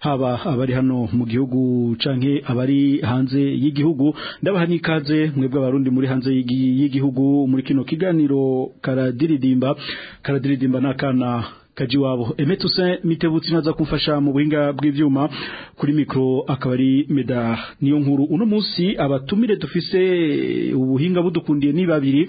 haba abari hano mu gihugu canke abari hanze y'igihugu ndabaha n'ikaze mwebwe abarundi muri hanze y'igihugu muri kino kiganiro karadiridimba karadiridimba nakana kaji wabo emetuse mitebutsi naza kumfasha mu buhinga bw'ivyuma kuri micro akabari ari meda niyo nkuru uno munsi abatumire dufise ubuhinga budukundiye ni babiri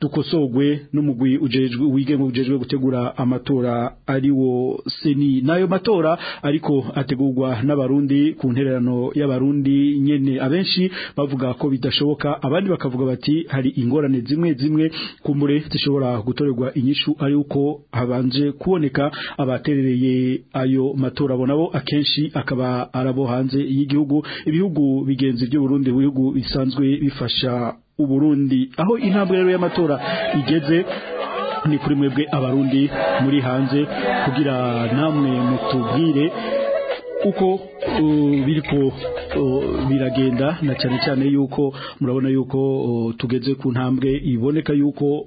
dukosogwe n'umugwi ujejwe wigenga ujejwe gutegura amatora ariwo wo seni nayo matora ariko ategurwa n'abarundi ku ntererano y'abarundi nyene abenshi bavuga ko bidashoboka abandi bakavuga bati hari ingorane zimwe zimwe kumbure zishobora gutorerwa inyishu ari uko habanje kuboneka abaterereye ayo matora abo akenshi akaba arabo hanze y'igihugu ibihugu bigenzi Burundi bihugu bisanzwe bifasha Burundi aho intambwe rero y'amatora igeze ni kuri mwebwe abarundi muri hanze kugira namwe mutubwire uko biriko biragenda na cyane cyane yuko murabona yuko tugeze ku ntambwe iboneka yuko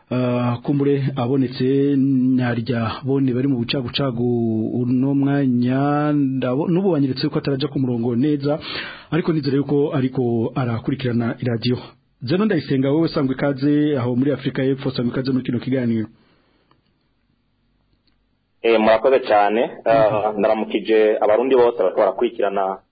ah, kumbure abonetse narya bone bari mu bucagucagu uno mwanya n'ubu banyeretse ko atarajya ku murongo neza ariko nizere yuko ariko arakurikirana iradiyo zeno ndayisenga wowe usanzwe ikaze aho muri afurika y'epfo usanzwe ikaze muri kino kiganiro eh, murakoze cyane ah, ndaramukije abarundi bose barakurikirana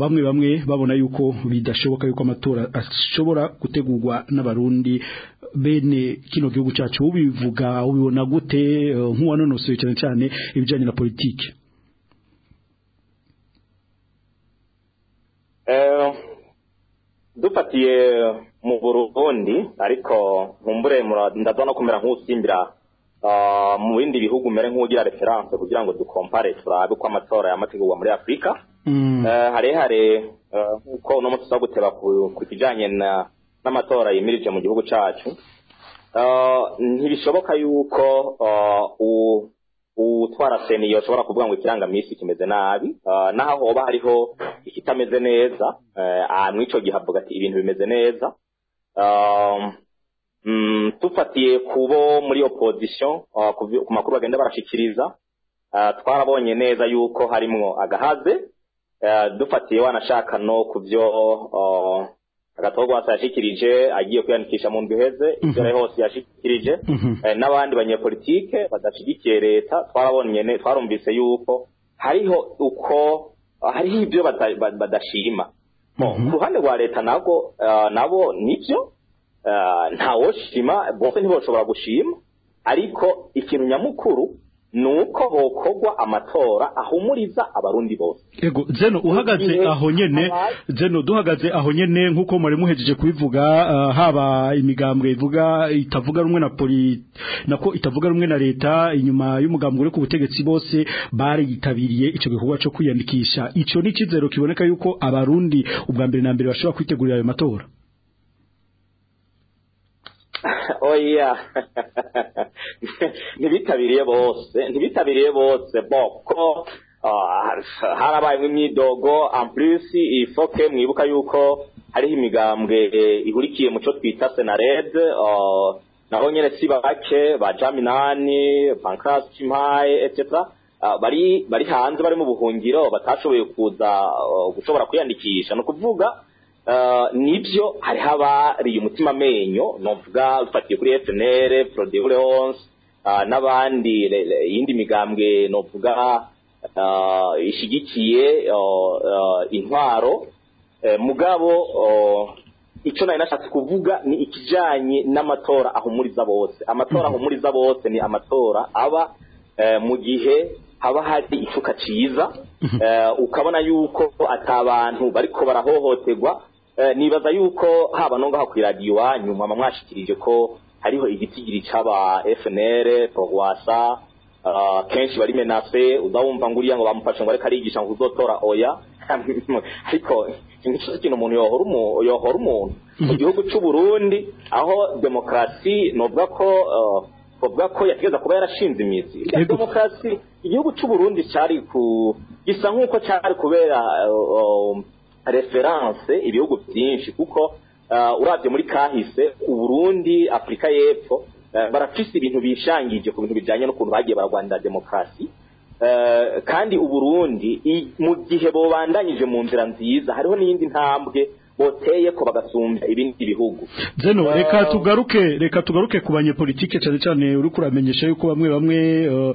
bamwe bamwe babona yuko bidashoboka yuko amatora ashobora gutegurwa n'abarundi bene kino gihugu cyacu ubivuga ubibona gute e, nk'uwanonosoye cyane cyane ibijyanye la politique eh, dufatiye mu burundi ariko nkumbure ndabona kumera nk'usimbira ah, mu bindi bihugu mere nk'ugira referanse kugira ngo dukompare turabe ko amatora y'amategurwa muri afurika mm. eh, harehare eh, nk'uko uno munsi uza guteba ku kijyanye n'amatora yimirije mu gihugu cyacu ah, ntibishoboka yuko ah, utwara seniyo ashobora kuvuga ngo ikirangamisi kimeze nabi uh, naho hoba hariho ikitameze neza uh, ah, muri icyo gihe avuga ati ibintu bimeze neza um, mm, tufatiye uh, ku bo muri opozisiyo ku makuru bagenda barashyikiriza twarabonye neza yuko harimo agahaze dufatiye wanashaka no ku byo agatogo yashikirije agiye kwiyandikisha mu mbiheze mhm. ibyo hose yashikirije mhm. eh, n'abandi banyepolitike badashyigikiye leta twarabonye twarumvise yuko hariho uko hariho ibyo badashima mhm. ku ruhande rwa leta nabwo eh, nabo nibyo eh, ntawoshima bose ntiboshobora gushima ariko ikintu nyamukuru nuko bokogwa amatora ahumuriza abarundi bose yego zeno uhagaze aho nyene zeno duhagaze aho nyene nkuko muri muhejeje kubivuga uh, haba imigambwe ivuga itavuga rumwe na poli nako itavuga rumwe na leta inyuma y'umugambwe uri ku butegetsi bose bari yitabiriye ico gikorwa cyo kwiyandikisha ico ni kizero kiboneka yuko abarundi ubwa mbere na mbere bashobora kwitegurira ayo matora oya oh, ntibitabiriye bose ntibitabiriye bose boko ah, harabayemo imyidogo ampurisi iyi foke mwibuka yuko hariho imigambwe eh, ihurikiye mu cyo twita senarede ah, naho nyine si bake ba jaminani pankirasi kimayi etetara ah, bari hanze bari mu buhungiro batashoboye kuza gushobora kwiyandikisha ni ukuvuga Eh, nibyo hari abariye umutima amenyo novuga dufatiye kuri epenere porodevureonse eh, n'abandi iyindi migambwe novuga eh, ishyigikiye intwaro mugabo icyo nari nashatse kuvuga ni ikijyanye n'amatora ahumuriza bose amatora mhm. ahumuriza bose ni amatora aba mu gihe haba hari icuka cyiza mhm. ukabona yuko atabantu bariko barahohoterwa Eh, nibaza yuko haba no ngaho ku iradiyo iwanyu mwaba mwashikirije ko hariho igitigiri cy'aba FNL Progrwasa eh, kenshi bari menase uzawumva ngo uriya ngo bamufashe ngo ariko arigisha ngo uzotora oya ariko ikintu umuntu yohora umuntu mu gihugu cy'u Burundi aho demokarasi novuga ko eh, bavuga ko yategeza kuba yarashinze imizi ya demokarasi igihugu cy'u Burundi cyari ku gisa nk'uko cyari kubera referanse ibihugu byinshi kuko uh, urabye muri kahise ku burundi afurika y'epfo uh, barafise ibintu bishangije ku bintu bijyanye n'ukuntu bagiye barwanira demokarasi uh, kandi u uburundi mu gihe bubandanyije mu nzira nziza hariho n'iyindi ntambwe boteye ko bagasumbya ibindi bihugu zeno uh, reka tugaruke reka tugaruke ku banyepolitike cyane cyane uri kuramenyesha yuko bamwe bamwe uh,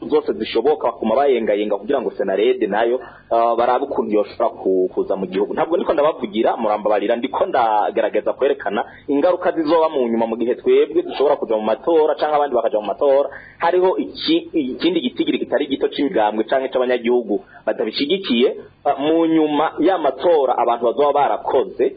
zose zishoboka bakuma bayengayenga kugira ngo senarede nayo uh, barabe ukuntu yoshobora kuza mu gihugu ntabwo niko ndabavugira murambabarira ndiko ndagaragaza kwerekana ingaruka zizoba mu nyuma mu gihe twebwe dushobora kujya mu matora cyangwa abandi bakajya mu matora hariho ikindi gitigiri kitari gito cy'imigambwe cyangwa cy'abanyagihugu batabishyigikiye uh, mu nyuma y'amatora abantu bazaba barakoze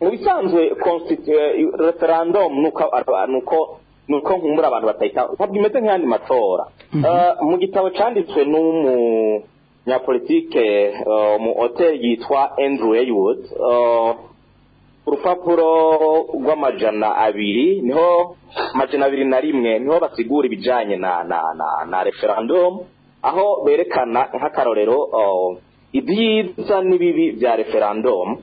mu bisanzwe referandumu ni uko nkumura abantu batayitaho ntabwo imeze nk'ayandi matora mm-hmm. mu gitabo cyanditswe n'umu umunyapolitike mu euh, hoteli yitwa Andrew Heywood urupapuro euh, rw'amajana abiri niho amajana abiri na rimwe niho basigura ibijyanye na na na na referandumu aho berekana nk'akarorero oh, ibyiza n'ibibi bya referandumu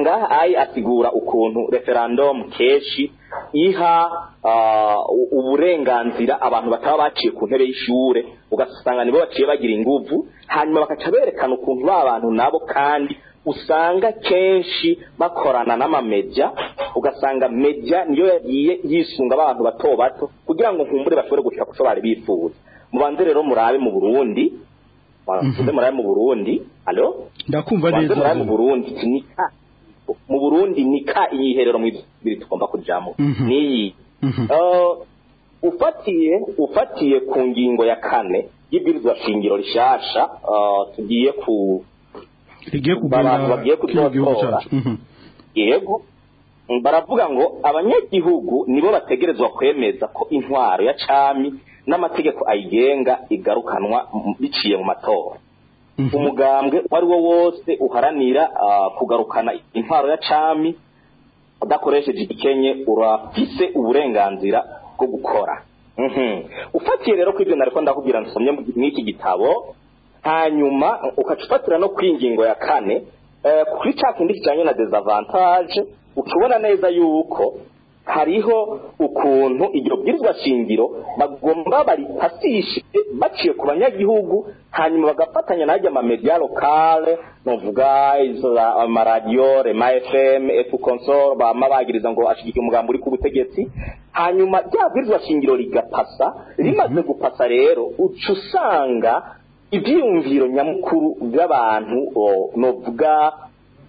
ngaha ayi asigura ukuntu referendum kenshi iha uburenganzira abantu bataba baciye ku ntebe y'ishure ugasanga nibo baciye bagira inguvu hanyuma bakaca berekana ukuntu ba bantu nabo kandi usanga kenshi bakorana n'amamedya ugasanga medya niyo yagiye yisunga abantu bato bato kugira ngo nkumbure bashobore gushaka kuco bari bifuza mubanze rero murabe mu Burundi mubanze mhm. murabe mu Burundi allo ndakumva neza murabe mu Burundi ni mu Burundi ni iyiherero mu biri tugomba kujamo mhm. niyi mhm. uh, ufatiye ufatiye ku ngingo ya kane y'ibirirwa shingiro rishasha uh, tugiye ku rigiye kudotora mhm. yego baravuga ngo abanyagihugu nibo bategerezwa kwemeza ko intwaro ya cami n'amategeko ayigenga igarukanwa biciye mu matora mhm. umugambwe uwo ari wo wose uharanira uh, kugarukana intwaro ya cami udakoresheje igikenye urafise uburenganzira bwo gukora Mhm. ufatiye rero ku ibyo nari ndakubwira nsomye muri iki gitabo hanyuma ukaca no ku ingingo ya kane eh, kuri cya kindi kijyanye na dezavantaje ukibona neza yuko hariho ukuntu iryo bwirizwa shingiro bagomba bari baripasishe baciye ku banyagihugu hanyuma bagafatanya najya amamediya lokale novuga amaradiyo rema fm efu konsoro bama ngo ashyigikiye umugambi uri ku butegetsi hanyuma rya bwirizwa shingiro rigapasa rimaze gupasa rero uca usanga ibyiyumviro nyamukuru by'abantu novuga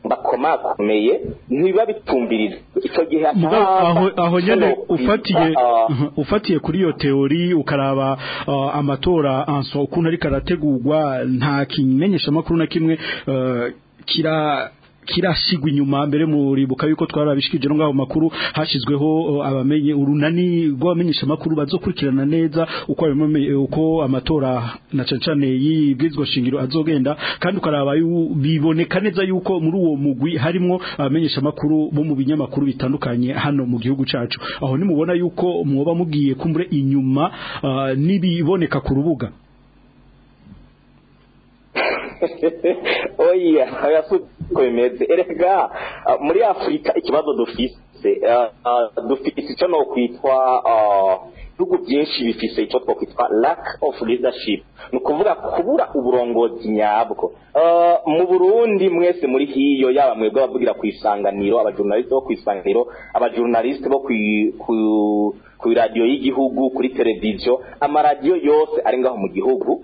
bakomakomeye ntibiba bitumbirira icyo gihe aho nyine ah, ah. ufatiye kuri iyo teori ukaraba ah, amatora ukuntu ariko arategurwa nta kimenyeshamakuru na kimwe kira kirashigwa inyuma mbere muribuka yuko twarabishikije no ngaho makuru hashizweho uh, abamenye urunani rw'abamenyesha makuru bazokurikirana neza uko uko amatora na cancane y'ibwizwa shingiro azogenda kandi ukaraba biboneka neza yuko muri uwo mugwi harimo abamenyesha makuru bo mu binyamakuru bitandukanye hano mu gihugu cacu aho nimubona yuko mwoba mugiye kumbure inyuma uh, nibiboneka ku rubuga oya ko bimeze erega muri afurika ikibazo dufise eh, dufite icyo ni ukwitwa ibihugu eh, byinshi bifise icyo twakwitwa lack of leadership ni ukuvuga kubura uburongozi nyabwo eh, mu burundi mwese muri hiyo yaba mwebwe abavugira ku isanganiro abajurnalisite bo ku isanganiro abajurnalisite bo ku radiyo y'igihugu kuri televiziyo amaradiyo yose ari ngaho mu gihugu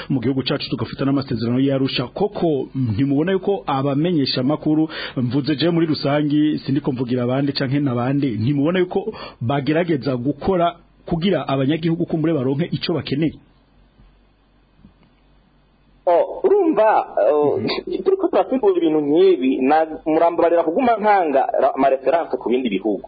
mu gihugu cyacu tugafata n'amasezerano yarusha koko ntimubona yuko abamenyesha amakuru mvuze je muri rusangi sindiko mvugira abandi canke nabandi ntimubona yuko bagerageza gukora kugira abanyagihugu kumbure baronke ico bakeneye urumva turi oh, ko turategura ibintu nk'ibi murambabarira kuguma nkanga amareferanse ku bindi bihugu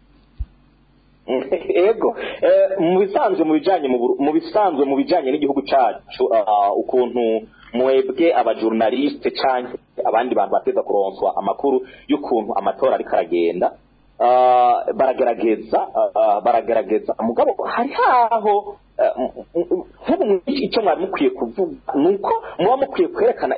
ego eh, mu bisanzwe mu bijyanye mu bisanzwe mu bijyanye n'igihugu cyacu ah, ukuntu mwebwe abajurnaliste cyangwa abandi bantu bateza kuronswa amakuru y'ukuntu amatora ariko aragenda baragaragaza ah, baragaragaza ah, mugabo hari haho Eh, nk'ubu icyo mwari mukwiye kuvuga ni uko muba mukwiye kwerekana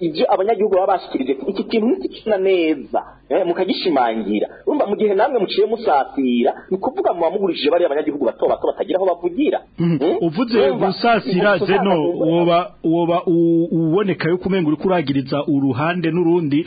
ibyo abanyagihugu baba bashyikirije iki kintu ntikikina neza eh, mukagishimangira urumva mu gihe namwe muciye musatira ni ukuvuga muba mugurishije bariya abanyagihugu bato bato batagira aho bavugira hmm. Hmm? uvuze gusasira zeno woba uboneka yo kumenga uri kuragiriza uruhande n'urundi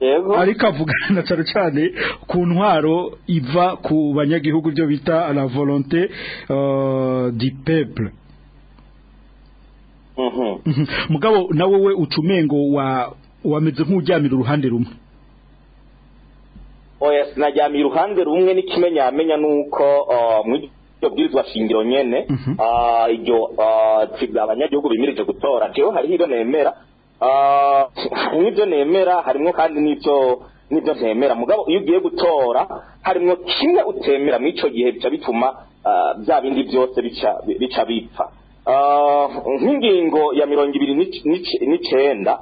Yego ariko avugana cyane cyane ku ntwaro iva ku banyagihugu byo bita la volonté euh, du peuple mugabo na wowe ucumengo wa wameze nk'ujyamira uruhande rumwe oya oh, sinajyamiye iruhande rumwe n'ikimenyamenya ni uko uh, muri bwirizwa shingiro nyene mhm. uh, iryo uh, abanyagihugu bimirije gutora jewe hariho ibyo nemera harimo nemera harimo kandi n'ibyo n'ibyo ntemera mugabo iyo ugiye gutora harimo kimwe utemera muri icyo gihe bica bituma bya bindi byose bica bipfa nk'ingingo ya mirongo ibiri n'icyenda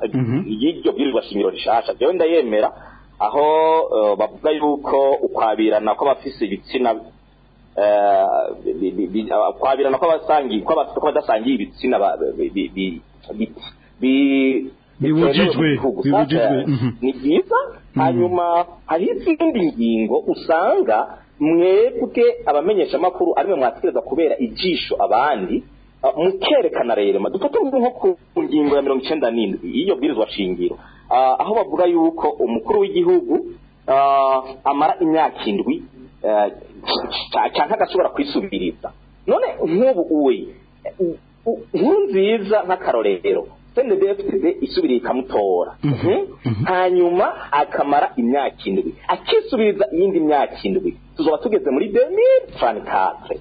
y'iryo bwirirwa simiro rishasha byewe ndayemera aho bavuga yuko ukwabirana kw'abafise ibitsina kwabirana kw'abadasangiye ibitsina bibujijwe ni byiza hanyuma hari izindi ngingo usanga mwebwe abamenyeshamakuru arimwe mwatekereza kubera ijisho abandi Ah, mu cyerekana rero dufate nko ku ngingo ya mirongo icyenda n'indwi y'iyo bwirizwa shingiro ah, aho bavuga yuko umukuru w'igihugu ah, amara imyaka indwi eh, cyangwa agashobora kwisubiriza none nk'ubu uwe inkuru nziza nk'akarorero senedefite isubiriye ikamutora mhm, hmm? mhm. hanyuma akamara imyaka indwi akisubiriza iyindi myaka indwi tuzaba tugeze muri beni furani katire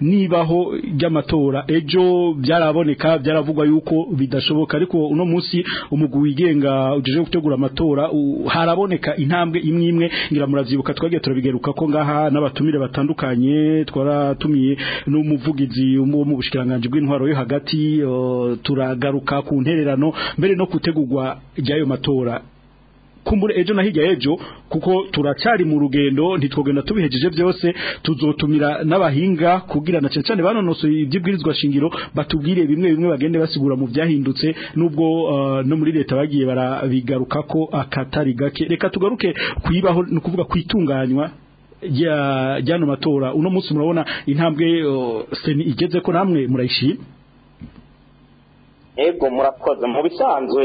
nibaho ry'amatora ejo byaraboneka byaravugwa yuko ko bidashoboka ariko uno munsi umugwi wigenga ujeje gutegura amatora haraboneka intambwe imwe imwe ngira muravyibuka twagiye turabigeruka ko ngaha n'abatumire batandukanye twaratumiye n'umuvugizi wo mu bushikiranganje bw'intwaro yo hagati turagaruka ku ntererano mbere no gutegurwa ry'ayo matora kumbure ejo na hirya ejo kuko turacyari mu rugendo ntitwogenda tubihejeje byose tuzotumira n'abahinga kugira na cyane cyane banonosoye ibyibwirizwa shingiro batubwire bimwe bimwe bagende basigura mu byahindutse nubwo uh, no muri leta bagiye barabigaruka ko akatari gake reka tugaruke kuyibaho no kuvuga kwitunganywa ya jyano matora uno munsi murabona intambwe uh, seni igeze ko namwe murayishima ego murakoze mu bisanzwe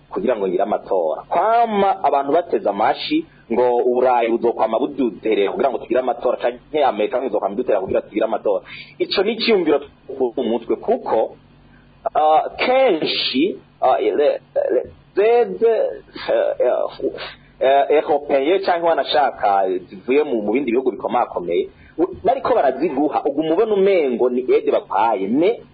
kugira ngo ngire amatora kwama abantu bateze amashi ngo uburayi buzokwama buduterera kugira ngo tugire amatora canke amerika ntizokwama idutera kugira tugire amatora ico ni iciyumviro umutwe kuko ah, kenshi zeze europeye cyangwa wanashaka zivuye mu bindi bihugu bikomakomeye ariko baraziguha ubwo umubona umengo ni ede bapaye me en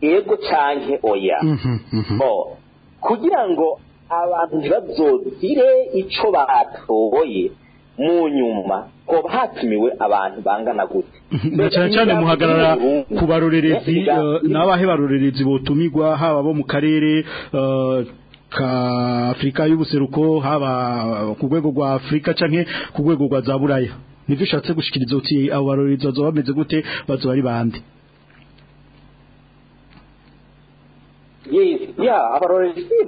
ego canke oya mhm, mhm. kugira ngo abantu ntibazozire ico batoboye mu ko hatumiwe abantu bangana gute mhm. cyane cyane muhagarara ku eh, n'abahe barorerezi botumirwa haba bo mu karere eh, ka afurika y'ubuseruko haba ku rwego rwa afurika cyangwa ku rwego rwa za buraya nibyo ushatse uti abo barorerezi bameze gute bazo bari bande abarorerezi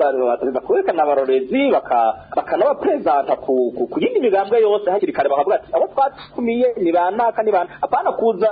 bakwekana abarorerezi bakanabaperezanta ku yindi migambwe yose hakiri kare bakavuga ati abo twatumiye ni ba ni ba apana kuza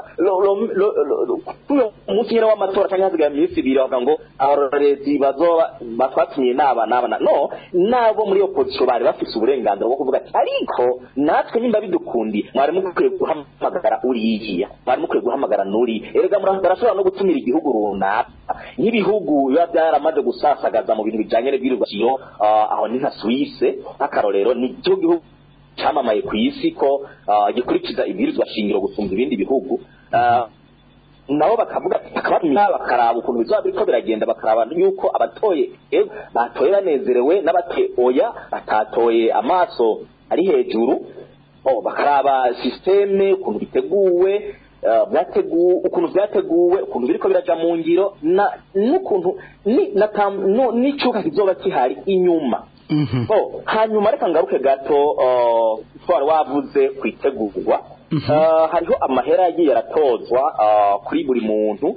umunsi nyine w'amatora cyangwa hasigaye iminsi ibiri bavuga ngo abarorerezi bazoba batwatumiye n'aba n'aba no nabo muri iyo bari bafite uburenganzira bwo kuvuga ati ariko natwe nimba bidukundi mwari mukwiye guhamagara uriya mwari mukwiye guhamagara n'uriya erega murashobora no gutumira igihugu runaka n'ibihugu biba byaramaze gusasagaza mu bintu bijyanye n'ibirwariyo ah, aho ni nka suwise nk'akarorero ni cyo gihugu cyamamaye ku isi ko ah, gikurikiza ibwirizwa shingiro gusumba ibindi bihugu ah, nabo bakavuga bakabamira bakaraba ukuntu bizaba biriko biragenda bakaraba yuko abatoye eh, batoye banezerewe n'abatoye oya batatoye amaso ari hejuru oh bakaraba systeme ukuntu biteguwe Eh, ukuntu byateguwe ukuntu biriko birajya mu ngiro n'ukuntu n'icyuka kizoba kihari inyuma mhm. hanyuma reka ngaruke gato twari eh, wavuze ku itegurwa mhm. eh, hariho amahera yagiye aratozwa kuri buri muntu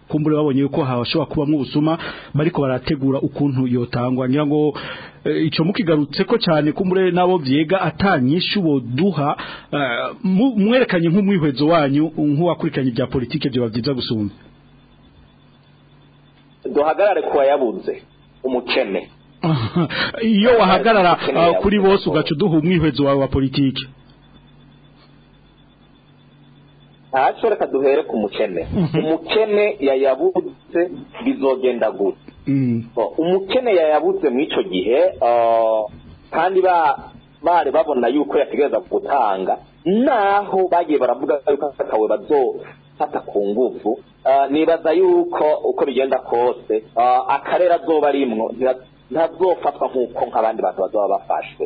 kumbure babonye yuko hashobora kubamo ubusuma bariko barategura ukuntu yotangwa ngira ngo Eh, icyo mukigarutse ko cyane ko muri nabo byega atanyishu boduha eh, mwerekanye nk'umwihwezo wanyu nk'uwakurikiranye ibya politike byo byiza gusumba duhagarare ku wayabunze umukene iyo wahagarara ah, kuri bose ugaca uduha umwihwezo wawe wa politiki ntacyo reka duhere ku mukene umukene yayabuze bizogenda gutya Mm. umukene yayabutse muri icyo gihe uh, kandi bari babona yuko yategereza gutanga naho bagiye baravuga yuko akawe bazofata ku ngufu uh, nibaza yuko uko bigenda kose uh, akarere azoba arimwo ntazofatwa nk'uko nk'abandi bantu bazaba bafashwe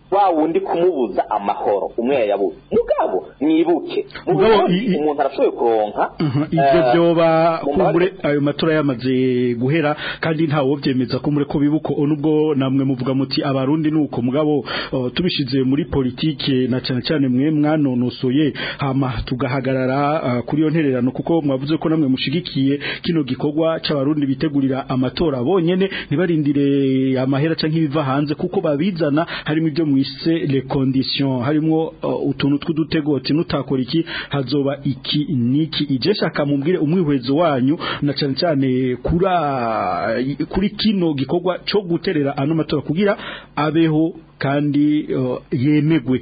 wa wundi kumubuza amahoro umwe yayabuze mugabo mwibuke umuntu arashoboye kuronka mhm. eh, ibyo byoba ayo matora yamaze guhera kandi ntawo byemeza ko mureko bibuko nubwo namwe muvuga muti abarundi nuko mugabo tubishize muri politike na cyane cyane mwe mwanonosoye hama tugahagarara kuri yo ntererano kuko mwavuze ko namwe mushigikiye kino gikogwa cy’abarundi bitegurira amatora bonyene ntibarindire amahera canke ibiva hanze kuko babizana harimo ibyo mu bise le condition harimo uh, utuntu tw'udutegotsi nutakora iki hazoba iki niki ijesha akamubwire umwihwezo wanyu na cyane cyane kuri kuri kino gikogwa cyo guterera ano matora kugira abeho kandi uh, yemegwe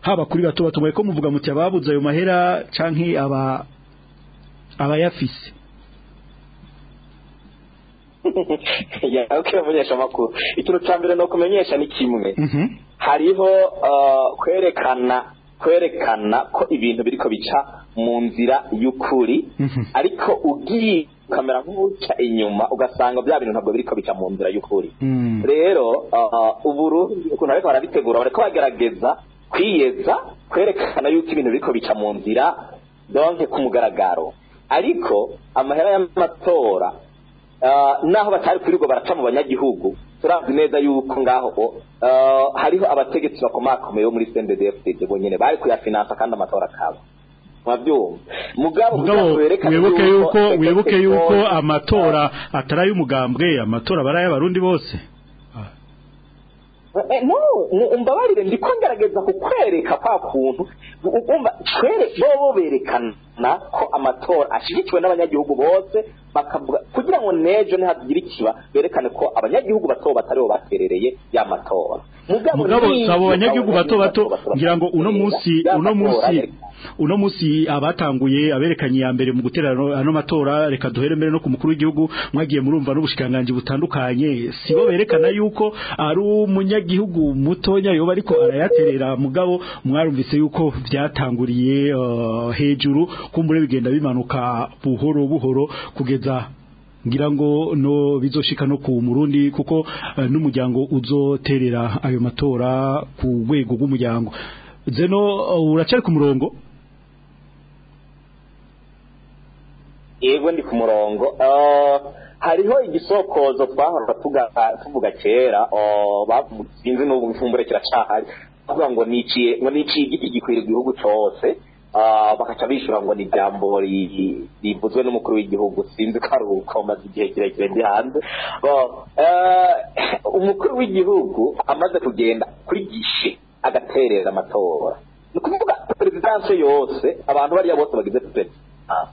haba kuri bato bato ko muvuga muti ababuze ayo mahera canke aba abayafise yawe kumenyesha amakuru ikintu cya mbere ni ukumenyesha ni kimwe mhm. hariho uh, kwerekana kwerekana ko ibintu biri bica mu nzira y'ukuri mhm. ariko ugiye kamera nk'uca inyuma ugasanga bya bintu ntabwo biri ko bica mu nzira y'ukuri mm. rero ubu uh, ukuntu ariko barabitegura bariko bagerageza kwiyeza kwerekana yuko ibintu biriko bica mu nzira donke ku mugaragaro ariko amahera y'amatora uh, naho batari kuri baraca mu banyagihugu turazi neza yuko ngaho uh, hariho abategetsi bakomakomeye bo muri sendedefudede bonyine bari kuyafinansa kandi amatora akaba wibuke yuko amatora atari ay'umugambwe amatora bari ay'abarundi bose Eh, umbabarire ndiko ngerageza kukwereka kwa kuntu bo berekana ko amatora ashyigikiwe n'abanyagihugu bose bakavuga kugira ngo n'ejo ntihagire ikiba berekane ko abanyagihugu bato bataribo baterereye ya matora mugabo abo banyagihugu bato bato ngira ngo uno munsi uno munsi uno ah, munsi abatanguye aberekanye ya mbere mu gutera ano matora reka duhere mbere no ku mukuru w'igihugu mwagiye murumva n'ubushikanganji butandukanye sibo berekana yuko ari umunyagihugu mutonya yoba ariko arayaterera mugabo mwarumvise yuko byatanguriye ah, hejuru kumbure bigenda bimanuka buhoro buhoro kugeza neza ngira ngo no bizoshika no ku murundi kuko uh, eh, n'umujyango uzoterera ayo matora ku rwego rw'umujyango zeno uh, eh, uracari ku murongo yego ndi ku murongo eh, hariho igisokozo twahora tuvuga kera sinzi n'ubu mfumbure kiracahari ngo niciye igiti gikwira igihugu cyose Ah, bakaca bishyura ngo ni ijambo rivuzwe n'umukuru w'igihugu sinzi ko ari uko igihe kirekire ndi hanze eh, umukuru w'igihugu amaze kugenda kuri gishe agaterera amatora ni ukuvuga perezidanse yose abantu bariya bose bagize perezidanse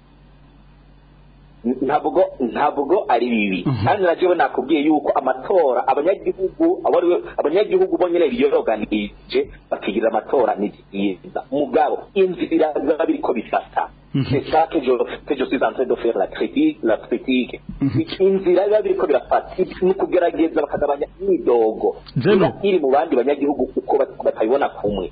ntabwo ntabwo ari bibi mhm. kandi nabyo nakubwiye yuko amatora abanyagihugu abanyagihugu bo nyine biyoganije bakigirira amatora ni byiza mugabo inzira biba biriko bifata c'est ça que je que la critique la critique mhm. inzira biba biriko birafata ni ukugerageza bakagabanya imidogo iri mu bandi banyagihugu uko batayibona kumwe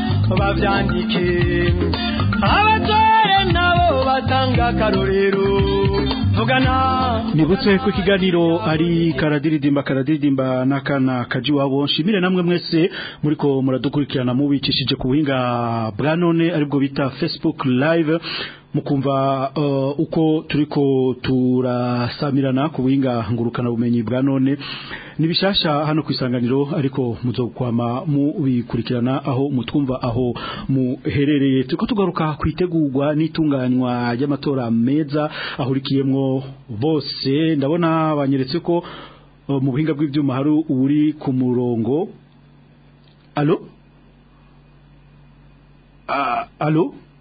babyandike abatore nabo batanga akarorero nibutse ku kiganiro ari karadiridimba karadiridimba n'akana kajiwabo nshimire namwe mwese muri ko muradukurikirana mubikishije ku buhinga bwa none aribwo bita facebook live mukumva uh, uko turiko turasamirana ku buhinga ngurukana bumenyi bwa none nibishasha hano ku isanganiro ariko muzokwama mubikurikirana aho mutwumva aho muherereye turiko tugaruka kwitegurwa n'itunganywa ry'amatora meza ahurikiyemwo bose ndabona banyeretse ko uh, mu buhinga bw’ibyuma hari uri ku murongo allo ah, allo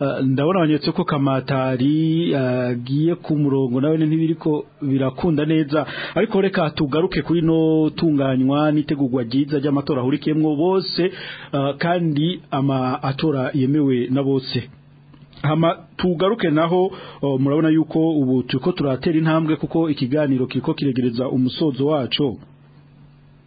Eh, ndabona wanyetse ko kamatari eh, agiye ku murongo nawe ntibiri ko birakunda neza ariko reka tugaruke kuri no tunganywa n'itegurwa ryiza ry'amatora ahurikiyemo bose eh, kandi amatora yemewe na bose tugaruke naho oh, murabona yuko ubu turiko turatera intambwe kuko ikiganiro kiriko kiregereza umusozo wacu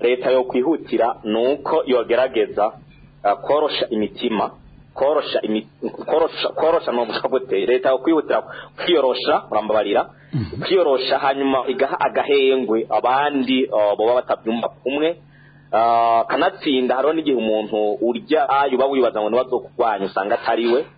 leta yo kwihutira ni uko yogerageza eh, korosha imitima korosha ni umushabuti leta yakwihutira kwiyorosha murambabarira mhm. kwiyorosha hanyuma igaha agahengwe abandi uh, baba batabyumva umwe uh, kanatsinda hariho n'igihe umuntu urya ayo uba wibaza ngo niba azokurwanya usanga atari we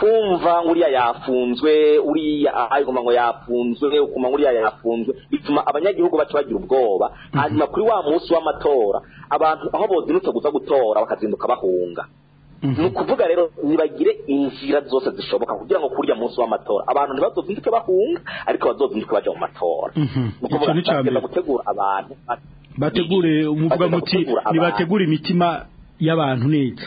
kumva nguriya yafunzwe uriya agomba ngo yafunzwe ukuma nguriya yafunzwe bituma abanyagihugu baca bagira ubwoba mhm. hanyuma kuri wa munsi w'amatora abantu aho bozindutse guza gutora bakazinduka bahunga mhm. ni ukuvuga rero ntibagire inzira zose zishoboka kugira ngo kurya munsi w'amatora abantu ntibazozinduke bahunga ariko bazozinduke bajya mu matora mhm. ni ukuvuga gutegura abantu bategure umuvuga muti nibategure imitima y'abantu neza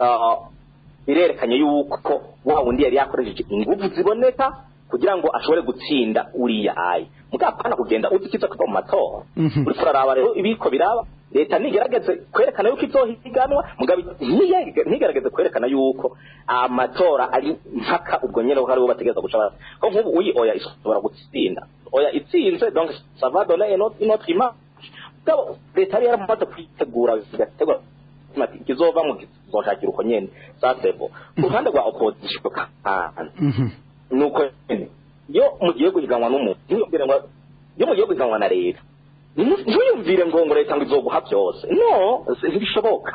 ah, birerekanye yuko wa wundi yari yakoresheje ingufu ziboneka kugira ngo ashobore gutsinda uriya ayi mugapana kugenda uzi icyo mu matora mhm. uri kuraraba rero ibiko biraba leta ntigerageze kwerekana yuko ibyohiganwa ntigerageze kwerekana yuko amatora ari mpaka ubwo nyine ko aribo bategereza guca basi ko nk'ubu uyi oya ishobora gutsinda oya itsinze donc sava done inoti image leta yari yaramaze kwitegura bigategura ikizovamo kizoshakira uko nyene sasebo ku ruhande rwa opposition kandi mhm. nuko nyene yo mugiye gihugu iganwa n'umuntu ntiyumvire ngo yo mugiye gihugu na leta ntiyumvire ngo ngo leta ngo izoguha byose no ntibishoboka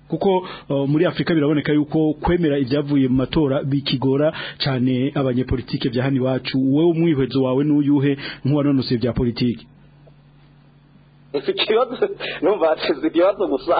kuko uh, muri Afrika biraboneka yuko kwemera ibyavuye mu matora bikigora cyane abanyepolitike bya hano iwacu wowe umwihwezo wawe n'uyuhe nk'uwanonose bya politiki numvise ikibazo gusa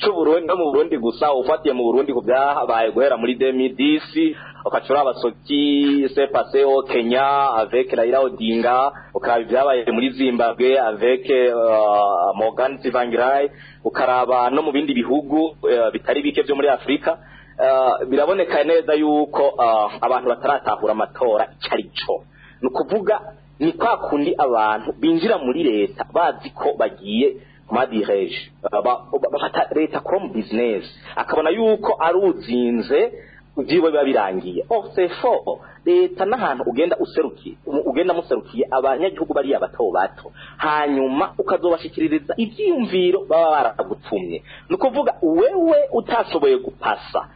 cy'uburundi no mu burundi gusa ufatiye mu burundi ku byabaye guhera muri demidisi ukacura abasoki sepaseho kenya avec raila odinga ukaraba ibyabaye muri zimbabwe avec uh, morgan tsvangirai ukaraba no mu bindi bihugu uh, bitari bike byo muri afurika uh, biraboneka neza yuko abantu bataratahura amatora icyo ari cyo ni ukuvuga ni kwa kundi abantu binjira muri leta bazi ko bagiye madireje bafata leta komu business akabona yuko ari uzinze ibyibo biba birangiye ofusefo oh, leta n'ahantu ugenda userukiye ugenda muserukiye abanyagihugu bariya bato bato hanyuma ukazobashyikiriza ibyiyumviro baba baragupfumye ni ukuvuga wewe utashoboye gupasa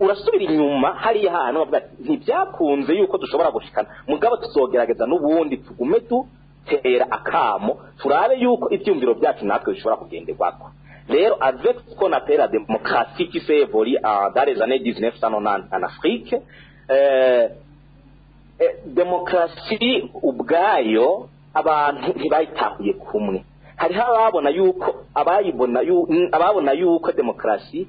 urasubira inyuma hariya hantu bavuga ntibyakunze yuko dushobora gushikana mugabo tuzogerageza n'ubundi tugume dutera akamo turabe yuko ibyumviro byacu natwe bishobora kugenderwako rero avec ce qu'on appelle la démocratie qui s'est évoluée euh, dans les demokarasi euh, euh, ubwayo abantu ntibayitahuye kumwe hariho ababona yuko ababona yuko demokarasi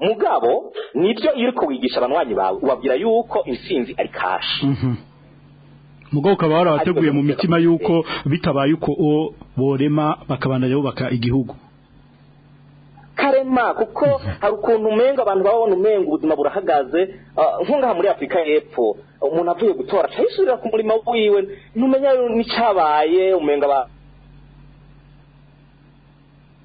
mugabo nibyo iyo uri wigisha abanywanyi bawe ubabwira y'uko insinzi ari kashi mhm. mugabo ukaba wateguye mu mitima y'uko bitabaye uko o borema bakabandanya bubaka igihugu karema kuko hari ukuntu umenga abantu babona umenga ubuzima burahagaze ah, nk'aha muri afurika y'epfo umuntu avuye gutora aca ku murimo wiwe ntumenya n'icyabaye umenga ba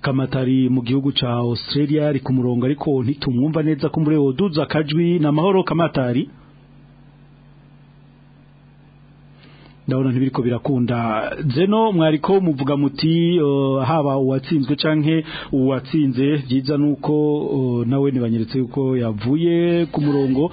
kamatari mu gihugu cya australia ari ku murongo ariko ntitumwumva neza ko muri duza akajwi ni amahoro kamatari ndabona ntibiriko birakunda zeno mwariko muvuga muti uh, haba uwatsinzwe canke uwatsinze byiza nuko uh, nawe nibanyeretse yuko yavuye ku murongo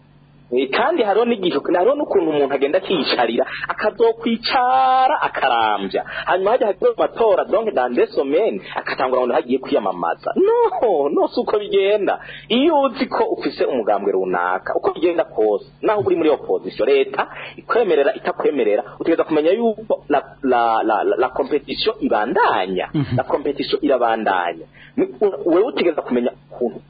Eh, kandi hariho n'igishuko hariho n'ukuntu umuntu agenda akiyicarira akazokwicara akarambya hanyuma hajya hajya mu matora donke dande someni agatangura ngo hagiye kwiyamamaza noho no si uko bigenda iyo uzi ko ufise umugambwe runaka uko bigenda kose naho uri muri opozisiyo leta ikwemerera itakwemerera utegereza kumenya yuko la kompetisiyo ibandanya mhm. la kompetisiyo irabandanya wowe utegereza kumenya ukuntu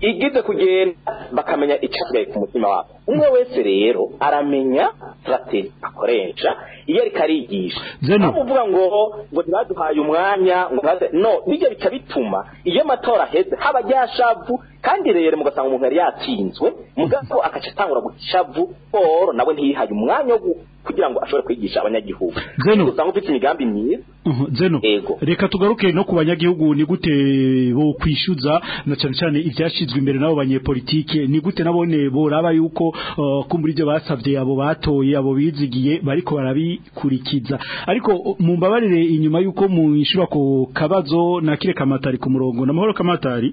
igide kugenda bakamenya icyo asigaye ku mutima wabo umwe wese rero aramenya sirateri akoresha iyo ariko arigisha ntamuvuga ngo ngo ntibaduhaye umwanya ngo no bijya bica bituma iyo amatora aheze haba ajyashavu kandi rero mugasanga umuntu yari yatsinzwe mugato agaca atangura gushavu paul nawe ntiyihaye umwanya wo kugira ngo ashobore kwigisha abanyagihugu usanga ufite imigambi myiza uh-huh, zeno reka tugaruke no ku banyagihugu ni gute bo kwishyuza na cyane cyane ibyashyizwe imbere n'abo banyepolitike ni gute nabone boraba yuko uh, ko muri byo basabye abo batoye abo bizigiye bariko barabikurikiza ariko uh, mumbabarire inyuma yuko mu ishura ku kabazo na kire kamatari ku murongo na mahoro kamatari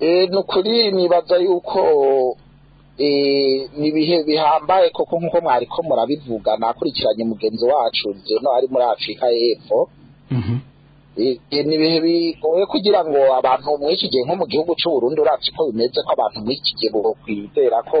e, ni ukuri nibaza yuko Eh, ni bihambaye koko nk'uko mwari ko murabivuga nakurikiranye mugenzi wacu zeno ari muri afurika y'epfo mhm. eh, eh, ni ibihe bigoye kugira ngo abantu muri iki gihe nko mu gihugu cy'uburundi urabye ko bimeze ko abantu muri iki gihe bokwizera ko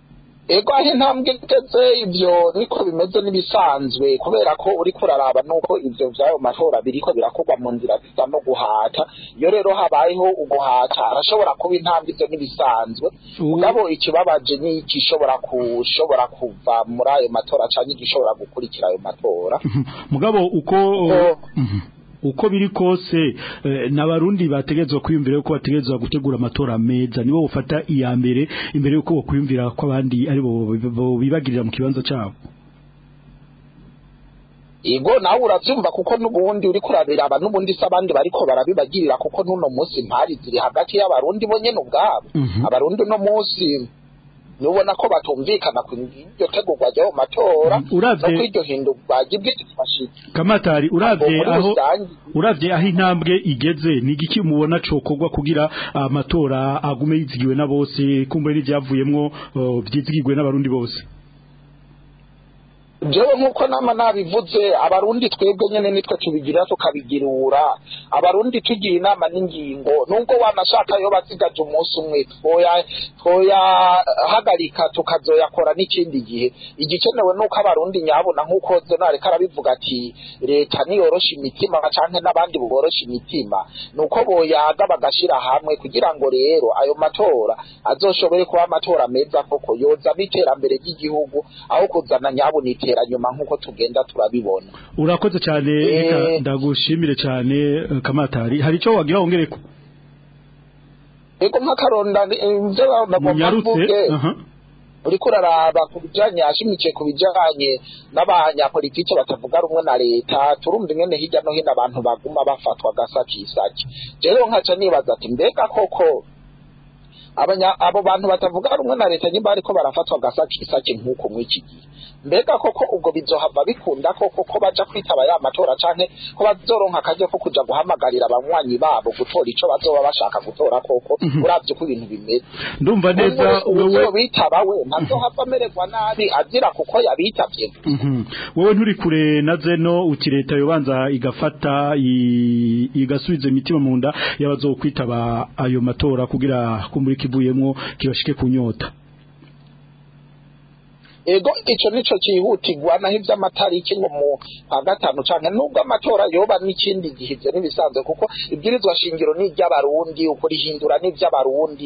ego aho intambwe igeze ibyo niko bimeze n'ibisanzwe kubera ko uriko uraraba nuko ivyo vyayo matora biriko birakorwa mu nzira zisa no guhata iyo rero habayeho uguhata arashobora kuba intambwe ivyo n'ibisanzwe mm. mugabo ikibabaje ni igishobora kushobora kuva muri ayo matora canke igishobora gukurikira ayo matora mugabo uko mm-hmm. uko biri kose eh, n'abarundi bategezwa kwiyumvira uko bategezwa gutegura amatora meza nibo ufata iya mbere imbere yuko bakwiyumvira ko abandi ari bo bibagirira mu kibanza cyabo Igo nawe uravyumva kuko nubundi uriko abantu nubundi se abandi bariko barabibagirira kuko nuno musi mpari ziri hagati y'abarundi bonye nyene ubwabo mhm. abarundi no musi nubona ko batumvikana ku iryo tegurwa ry'ayo matora no ku iryo hindurwa ry'ubwishingizi kamatari uravye aho uravye aho intambwe igeze ni igiki mubona cokorwa kugira amatora agume yizigiwe na bose kumbe n'ivyavuyemwo oh, vyizigirwe n'abarundi bose njyewe nk'uko nama nabivuze abarundi twebwe nyine nitwe tubigira tukabigirura abarundi tugira inama n'ingingo nubwo wanashaka yo basigaje umunsi umwe twoyahagarika tukazoyakora n'ikindi gihe igikenewe nuko abarundi nyabona nk'uko zenareka arabivuga ati leta niyorosha imitima canke n'abandi borosha imitima nuko boyaga bagashira hamwe kugira ngo rero ayo matora azoshobore kuba amatora meza koko yoza iterambere ry'igihugu aho kuzana nyabuna kurengera nyuma nk'uko tugenda turabibona urakoze cyane eh. reka ndagushimire cyane eh, kamatari hari icyo wagira wongere ko reka nk'akaronda ibyo ndagomba uriko uraraba ku bijyanye ashimikiye ku bijyanye n'abanyapolitike batavuga rumwe na leta turumva ingene hirya no hino abantu baguma bafatwa agasakisaki rero nkaca nibaza ati mbeka koko abo bantu batavuga rumwe na leta nimba ariko barafatwa agasakisake nk'uko mw'iki gihe mbega koko ubwo bizohava bikunda koko ko baja kwitaba ya matora cyane ko bazoronka akaryo ko kuja guhamagarira abanywanyi babo gutora icyo bazoba bashaka gutora koko mhm. uravye ko ibintu bimeze ndumva neza wewe bitaba we ntazohava amererwa nabi azira kuko yabitavye mhm. wewe nturi kure na zeno uti leta yobanza igafata igasubiza imitima mu nda y'abazokwitaba ayo matora kugira kumbura kivuyemo kibashike kunyota ego icyo nico cyihutirwa naho iby'amatariki ngo mu wa gatanu cyane nubwo amatora yoba n'ikindi gihe n'ibisanzwe kuko ibwirizwa shingiro ni iby'abarundi uko rihindura ni iby'abarundi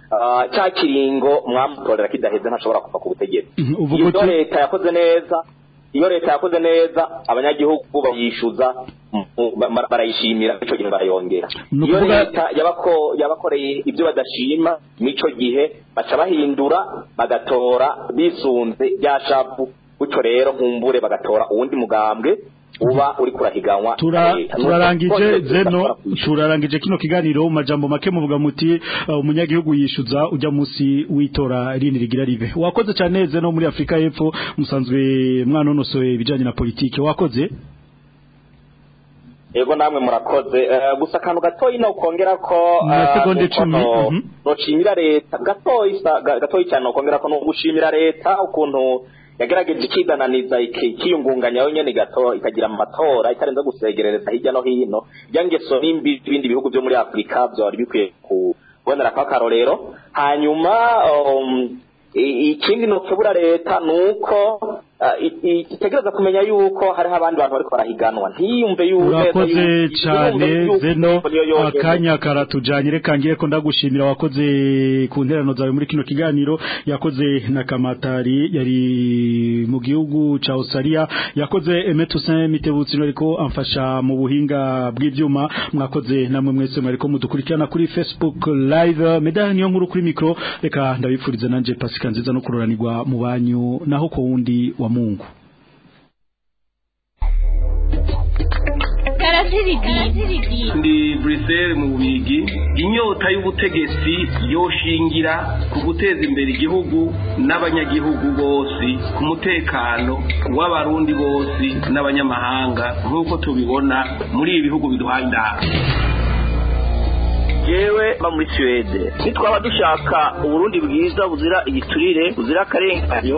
cya kiringo mwamutorera kidaheze ntashobora kuva ku butegetsi iyo leta yakoze neza iyo leta yakoze neza abanyagihugu bayishyuza barayishimira icyo gihe barayongera iyo leta yabakoreye ibyo badashima n'icyo gihe baca bahindura bagatora bisunze bya shapu bityo rero nkumbure bagatora uwundi mugambwe uba uri kurahiganwa eh, turarangije zeno turarangije kino kiganiro majambo make muvuga muti eh, umunyagihugu yishuza ujya munsi witora rindi rigira ribe wakoze cyane zeno muri Afrika y'Epfo musanzwe mwanonosoye bijanye na politike wakoze yego namwe murakoze eh, gusa akantu gatoyi no kongera ko na segonde 10 no leta gatoyi gatoyi cyane no kongera ko no gushimira leta ukuntu yagerageje ikidananiza ikiyungunganya yonyine gato ikagira amatora itarenze gusegerereza hirya no hino bya ngeso n'ibindi bihugu byo muri afurika byaba bikwiye kubonera ko akarorero hanyuma um, ikindi ntukebura leta ni uko Uh, itegereza kumenya yuko hariho abandi bantu bariko barahiganwa ntiyumve yuko urakoze cyane zeno akanya karatujanye reka ngiye ko ndagushimira wakoze ku nterano zawe muri kino kiganiro yakoze na kamatari yari mu gihugu cha Australia yakoze Emetusin Mitebutsi ariko amfasha mu buhinga bw'ibyuma mwakoze namwe mwese mwariko mudukurikirana kuri Facebook live medani niyo nkuru kuri micro reka ndabifuriza nanje pasika nziza no kuroranirwa mu banyu naho ko wundi wa Mungu. ndi buruseli mu bigi inyota y'ubutegetsi yoshingira ku guteza imbere igihugu n'abanyagihugu bose ku mutekano w'abarundi bose n'abanyamahanga nk'uko tubibona muri ibi bihugu biduhaye inama yewe mba muri suwede nitwaba dushaka uburundi bwiza buzira igiturire buzira akarenganyo